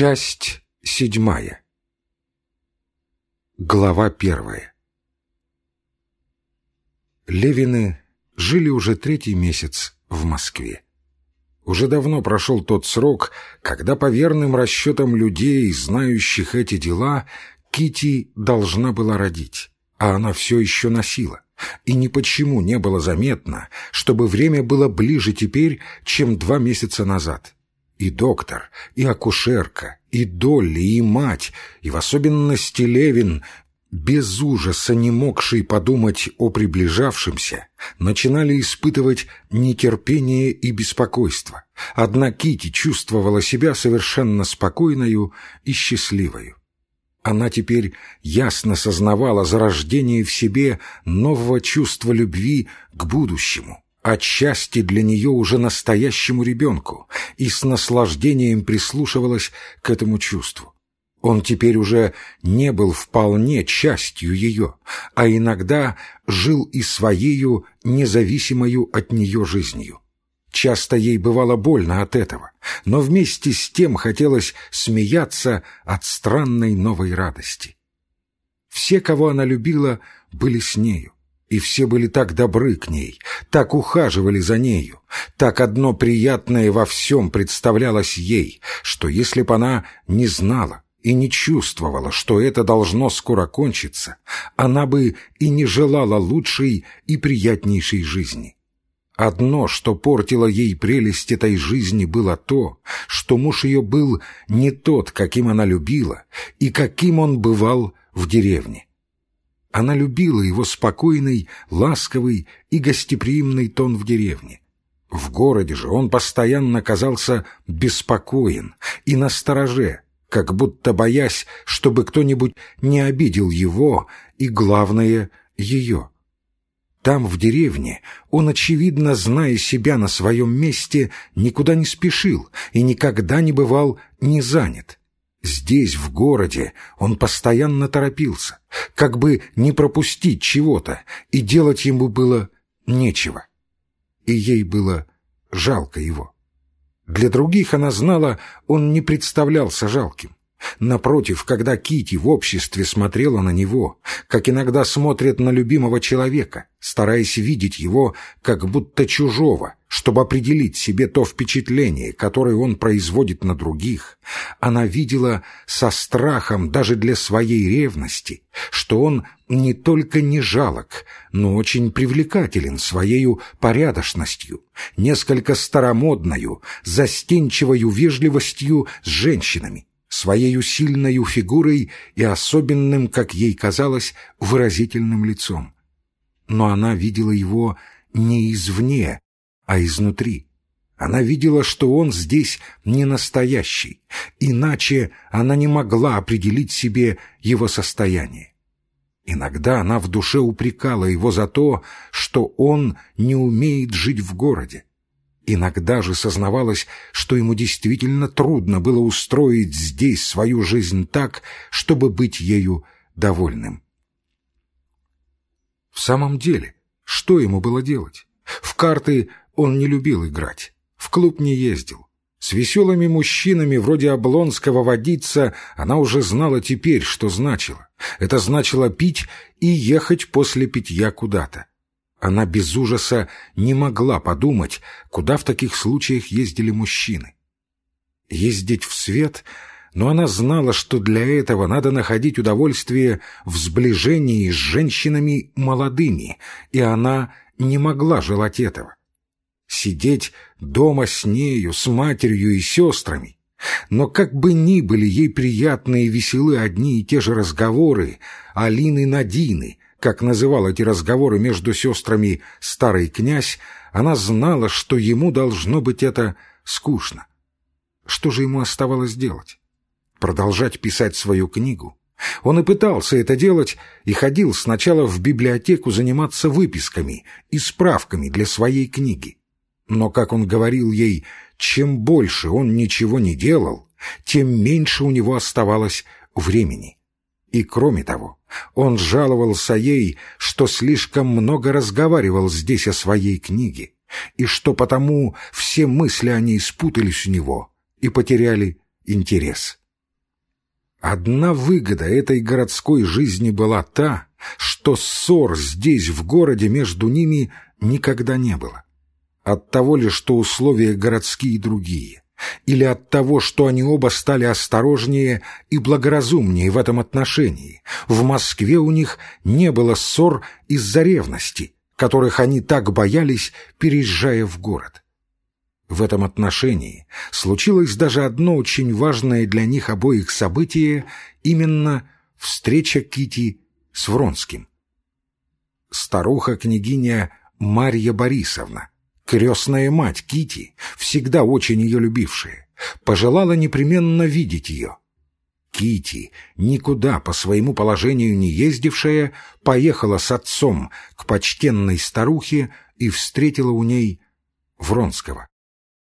Часть седьмая. Глава первая. Левины жили уже третий месяц в Москве. Уже давно прошел тот срок, когда по верным расчетам людей, знающих эти дела, Кити должна была родить, а она все еще носила. И ни почему не было заметно, чтобы время было ближе теперь, чем два месяца назад. И доктор, и акушерка, и Долли, и мать, и в особенности Левин, без ужаса не могший подумать о приближавшемся, начинали испытывать нетерпение и беспокойство. Одна Кити чувствовала себя совершенно спокойною и счастливою. Она теперь ясно сознавала зарождение в себе нового чувства любви к будущему, отчасти для нее уже настоящему ребенку, и с наслаждением прислушивалась к этому чувству. Он теперь уже не был вполне частью ее, а иногда жил и своею независимою от нее жизнью. Часто ей бывало больно от этого, но вместе с тем хотелось смеяться от странной новой радости. Все, кого она любила, были с нею, и все были так добры к ней, так ухаживали за нею, так одно приятное во всем представлялось ей, что если б она не знала и не чувствовала, что это должно скоро кончиться, она бы и не желала лучшей и приятнейшей жизни. Одно, что портило ей прелесть этой жизни, было то, что муж ее был не тот, каким она любила, и каким он бывал в деревне. Она любила его спокойный, ласковый и гостеприимный тон в деревне. В городе же он постоянно казался беспокоен и настороже, как будто боясь, чтобы кто-нибудь не обидел его и, главное, ее. Там, в деревне, он, очевидно, зная себя на своем месте, никуда не спешил и никогда не бывал не занят. Здесь, в городе, он постоянно торопился, как бы не пропустить чего-то, и делать ему было нечего. И ей было жалко его. Для других она знала, он не представлялся жалким. Напротив, когда Кити в обществе смотрела на него, как иногда смотрят на любимого человека, стараясь видеть его как будто чужого, чтобы определить себе то впечатление, которое он производит на других, она видела со страхом даже для своей ревности, что он не только не жалок, но очень привлекателен своею порядочностью, несколько старомодною, застенчивою вежливостью с женщинами, своею сильною фигурой и особенным, как ей казалось, выразительным лицом. Но она видела его не извне, а изнутри. Она видела, что он здесь не настоящий, иначе она не могла определить себе его состояние. Иногда она в душе упрекала его за то, что он не умеет жить в городе, Иногда же сознавалось, что ему действительно трудно было устроить здесь свою жизнь так, чтобы быть ею довольным. В самом деле, что ему было делать? В карты он не любил играть, в клуб не ездил. С веселыми мужчинами вроде Облонского водиться она уже знала теперь, что значило. Это значило пить и ехать после питья куда-то. Она без ужаса не могла подумать, куда в таких случаях ездили мужчины. Ездить в свет, но она знала, что для этого надо находить удовольствие в сближении с женщинами молодыми, и она не могла желать этого. Сидеть дома с нею, с матерью и сестрами. Но как бы ни были ей приятны и веселы одни и те же разговоры Алины-Надины, как называл эти разговоры между сестрами старый князь, она знала, что ему должно быть это скучно. Что же ему оставалось делать? Продолжать писать свою книгу? Он и пытался это делать и ходил сначала в библиотеку заниматься выписками и справками для своей книги. Но, как он говорил ей, чем больше он ничего не делал, тем меньше у него оставалось времени. И кроме того, он жаловался ей, что слишком много разговаривал здесь о своей книге, и что потому все мысли о ней спутались у него и потеряли интерес. Одна выгода этой городской жизни была та, что ссор здесь, в городе, между ними никогда не было. От того ли, что условия городские другие, или от того, что они оба стали осторожнее и благоразумнее в этом отношении, в Москве у них не было ссор из-за ревности, которых они так боялись, переезжая в город. В этом отношении случилось даже одно очень важное для них обоих событие, именно встреча Кити с Вронским. Старуха-княгиня Марья Борисовна, крестная мать Кити, всегда очень ее любившая, пожелала непременно видеть ее. Кити, никуда по своему положению не ездившая, поехала с отцом к почтенной старухе и встретила у ней Вронского.